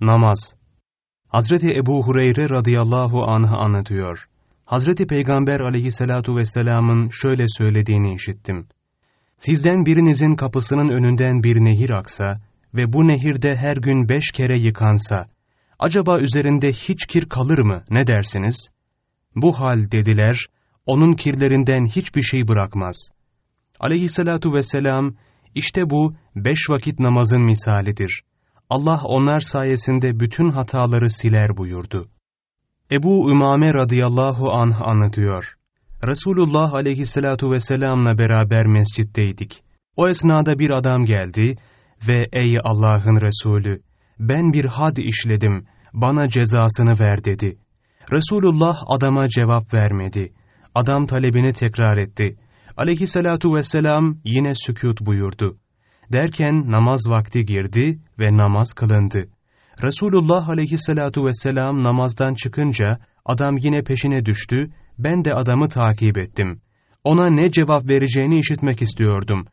Namaz Hazreti Ebu Hureyre radıyallahu anh anlatıyor. Hazreti Peygamber aleyhissalatu vesselamın şöyle söylediğini işittim. Sizden birinizin kapısının önünden bir nehir aksa ve bu nehirde her gün beş kere yıkansa, acaba üzerinde hiç kir kalır mı ne dersiniz? Bu hal dediler, onun kirlerinden hiçbir şey bırakmaz. Aleyhissalatu vesselam, işte bu beş vakit namazın misalidir. Allah onlar sayesinde bütün hataları siler buyurdu. Ebu Ümame radıyallahu anh anlatıyor. Resulullah aleyhissalatu vesselamla beraber mescitteydik. O esnada bir adam geldi ve ''Ey Allah'ın Resulü, ben bir had işledim, bana cezasını ver.'' dedi. Resulullah adama cevap vermedi. Adam talebini tekrar etti. Aleyhissalatu vesselam yine sükut buyurdu. Derken namaz vakti girdi ve namaz kılındı. Resulullah aleyhissalatu vesselam namazdan çıkınca adam yine peşine düştü, ben de adamı takip ettim. Ona ne cevap vereceğini işitmek istiyordum.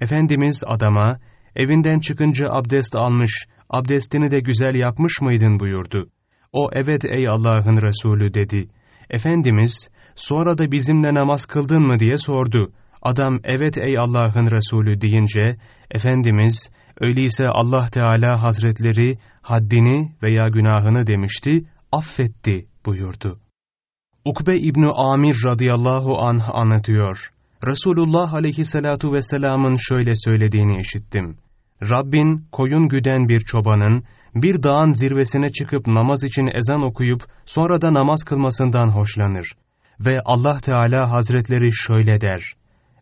Efendimiz adama, evinden çıkınca abdest almış, abdestini de güzel yapmış mıydın buyurdu. O evet ey Allah'ın Resulü dedi. Efendimiz, sonra da bizimle namaz kıldın mı diye sordu. Adam evet ey Allah'ın Resulü deyince, Efendimiz, öyleyse Allah Teala Hazretleri haddini veya günahını demişti, affetti buyurdu. Ukbe İbni Amir radıyallahu anh anlatıyor. Resulullah aleyhissalatu vesselamın şöyle söylediğini işittim. Rabbin koyun güden bir çobanın, bir dağın zirvesine çıkıp namaz için ezan okuyup sonra da namaz kılmasından hoşlanır. Ve Allah Teala Hazretleri şöyle der,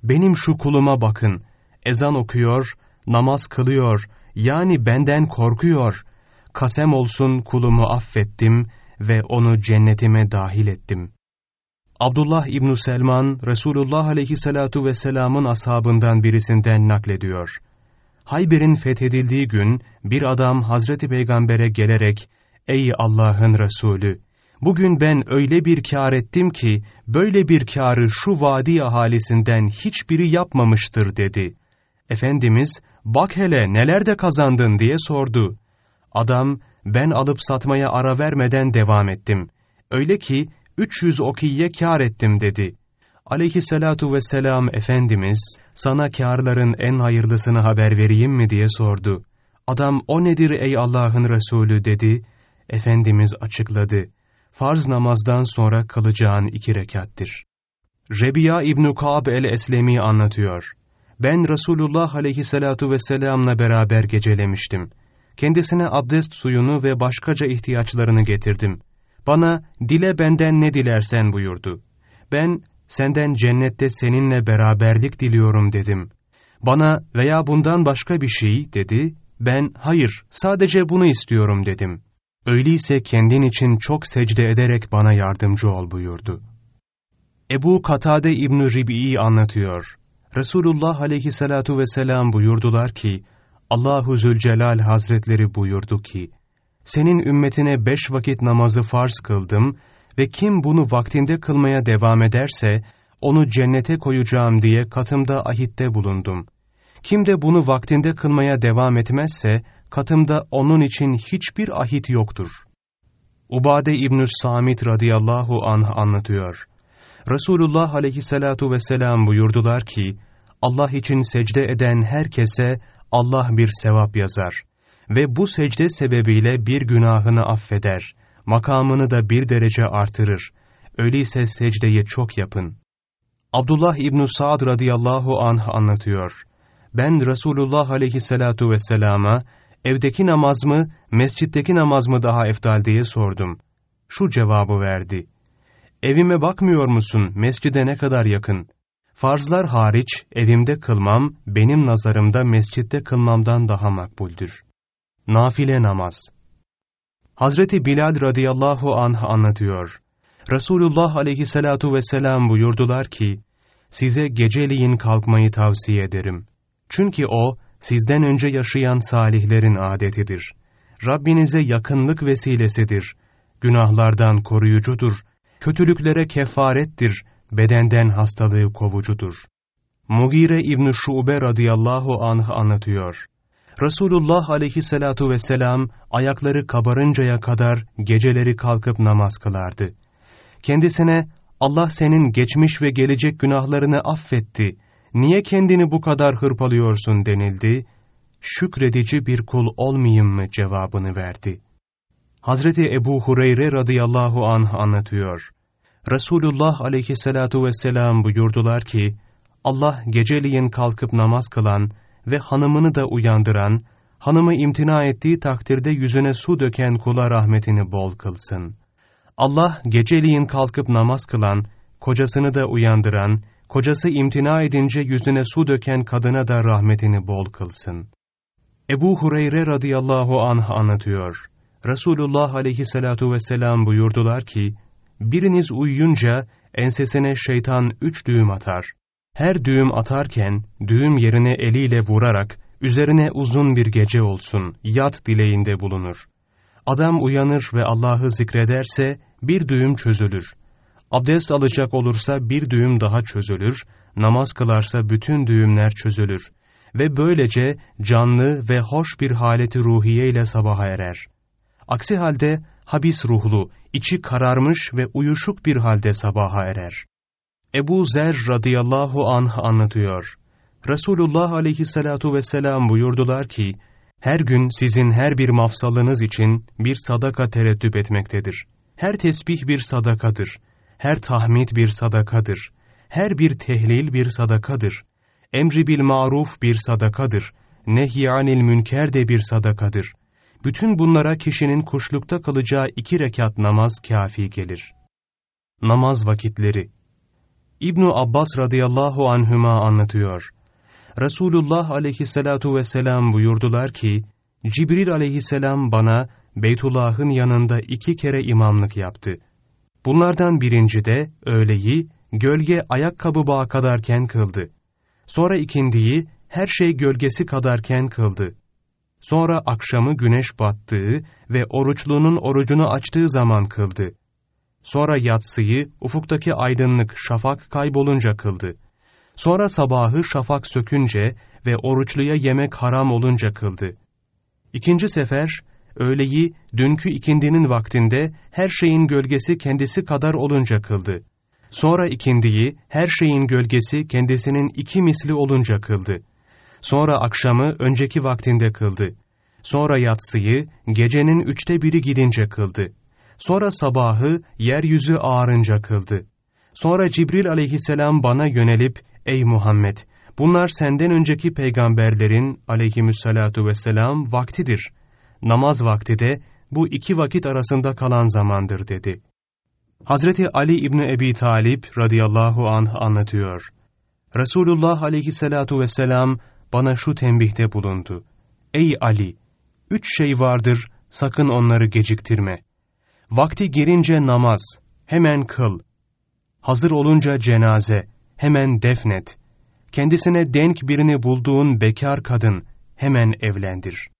Benim şu kuluma bakın, ezan okuyor, namaz kılıyor, yani benden korkuyor. Kasem olsun kulumu affettim ve onu cennetime dahil ettim. Abdullah İbn Selman, Resulullah aleyhissalatu vesselamın ashabından birisinden naklediyor. Hayber'in fethedildiği gün bir adam Hazreti Peygamber'e gelerek, ''Ey Allah'ın Resulü, bugün ben öyle bir kâr ettim ki, böyle bir kârı şu vadi ahalisinden hiçbiri yapmamıştır.'' dedi. Efendimiz, ''Bak hele nelerde kazandın?'' diye sordu. Adam, ben alıp satmaya ara vermeden devam ettim. Öyle ki 300 okiye kâr ettim dedi. Aleyhisselatu vesselam Efendimiz, sana kârların en hayırlısını haber vereyim mi diye sordu. Adam o nedir ey Allah'ın Resulü dedi. Efendimiz açıkladı. Farz namazdan sonra kılacağın iki rekattir. Rebiya İbn Ka'b el-Eslemi anlatıyor. Ben Resulullah aleyhissalatu vesselamla beraber gecelemiştim. Kendisine abdest suyunu ve başkaca ihtiyaçlarını getirdim. Bana dile benden ne dilersen buyurdu. Ben senden cennette seninle beraberlik diliyorum dedim. Bana veya bundan başka bir şey dedi. Ben hayır sadece bunu istiyorum dedim. Öyleyse kendin için çok secde ederek bana yardımcı ol buyurdu. Ebu Katade İbn-i Rib'i anlatıyor. Resulullah aleyhissalatu vesselam buyurdular ki, Allahu Zülcelal Hazretleri buyurdu ki, senin ümmetine beş vakit namazı farz kıldım ve kim bunu vaktinde kılmaya devam ederse, onu cennete koyacağım diye katımda ahitte bulundum. Kim de bunu vaktinde kılmaya devam etmezse, katımda onun için hiçbir ahit yoktur. Ubade İbnü Samit radıyallahu anh anlatıyor. Resulullah aleyhissalatu vesselam buyurdular ki, Allah için secde eden herkese Allah bir sevap yazar ve bu secde sebebiyle bir günahını affeder, makamını da bir derece artırır. Öyleyse secdeyi çok yapın. Abdullah İbn Sa'd radıyallahu anh anlatıyor. Ben Resulullah aleyhissalatu vesselama evdeki namaz mı, mescitteki namaz mı daha eftal diye sordum. Şu cevabı verdi. Evime bakmıyor musun, mescide ne kadar yakın? Farzlar hariç evimde kılmam, benim nazarımda mescitte kılmamdan daha makbuldür. Nafile namaz Hazreti Bilal radıyallahu anh anlatıyor. Resulullah aleyhissalatu vesselam buyurdular ki, size geceliğin kalkmayı tavsiye ederim. Çünkü o, sizden önce yaşayan salihlerin adetidir. Rabbinize yakınlık vesilesidir. Günahlardan koruyucudur. Kötülüklere kefarettir. Bedenden hastalığı kovucudur. Mugire İbn-i Şube radıyallahu anh anlatıyor. Resulullah aleyhissalatu vesselam ayakları kabarıncaya kadar geceleri kalkıp namaz kılardı. Kendisine Allah senin geçmiş ve gelecek günahlarını affetti, niye kendini bu kadar hırpalıyorsun denildi, şükredici bir kul olmayayım mı cevabını verdi. Hazreti Ebu Hureyre radıyallahu anh anlatıyor. Resulullah aleyhissalatu vesselam buyurdular ki, Allah geceliğin kalkıp namaz kılan ve hanımını da uyandıran, hanımı imtina ettiği takdirde yüzüne su döken kula rahmetini bol kılsın. Allah geceliğin kalkıp namaz kılan, kocasını da uyandıran, kocası imtina edince yüzüne su döken kadına da rahmetini bol kılsın. Ebu Hureyre radıyallahu anh anlatıyor. Resulullah aleyhissalatu vesselam buyurdular ki, biriniz uyuyunca ensesine şeytan üç düğüm atar. Her düğüm atarken düğüm yerine eliyle vurarak üzerine uzun bir gece olsun, yat dileğinde bulunur. Adam uyanır ve Allah'ı zikrederse bir düğüm çözülür. Abdest alacak olursa bir düğüm daha çözülür, namaz kılarsa bütün düğümler çözülür ve böylece canlı ve hoş bir haleti ruhiye ile sabaha erer. Aksi halde habis ruhlu, içi kararmış ve uyuşuk bir halde sabaha erer. Ebu Zer radıyallahu anh anlatıyor. Resulullah aleyhissalatu vesselam buyurdular ki, her gün sizin her bir mafsalınız için bir sadaka tereddüp etmektedir. Her tesbih bir sadakadır. Her tahmid bir sadakadır. Her bir tehlil bir sadakadır. Emri bil maruf bir sadakadır. Nehyanil münker de bir sadakadır. Bütün bunlara kişinin kuşlukta kalacağı iki rekat namaz kafi gelir. Namaz vakitleri İbnu Abbas radıyallahu anhüma anlatıyor. Resulullah aleyhissalatu vesselam buyurdular ki, Cibril aleyhisselam bana Beytullah'ın yanında iki kere imamlık yaptı. Bunlardan birinci de öğleyi gölge ayakkabı bağı kadarken kıldı. Sonra ikindiyi her şey gölgesi kadarken kıldı. Sonra akşamı güneş battığı ve oruçluğunun orucunu açtığı zaman kıldı. Sonra yatsıyı ufuktaki aydınlık şafak kaybolunca kıldı. Sonra sabahı şafak sökünce ve oruçluya yemek haram olunca kıldı. İkinci sefer, öğleyi dünkü ikindinin vaktinde her şeyin gölgesi kendisi kadar olunca kıldı. Sonra ikindiyi her şeyin gölgesi kendisinin iki misli olunca kıldı. Sonra akşamı önceki vaktinde kıldı. Sonra yatsıyı gecenin üçte biri gidince kıldı. Sonra sabahı yeryüzü ağarınca kıldı. Sonra Cibril aleyhisselam bana yönelip, Ey Muhammed! Bunlar senden önceki peygamberlerin aleyhissalatu vesselam vaktidir. Namaz vakti de bu iki vakit arasında kalan zamandır dedi. Hazreti Ali İbni Ebi Talip radıyallahu anh anlatıyor. Resulullah aleyhissalatu vesselam bana şu tembihte bulundu. Ey Ali! Üç şey vardır, sakın onları geciktirme. Vakti girince namaz, hemen kıl. Hazır olunca cenaze, hemen defnet. Kendisine denk birini bulduğun bekar kadın, hemen evlendir.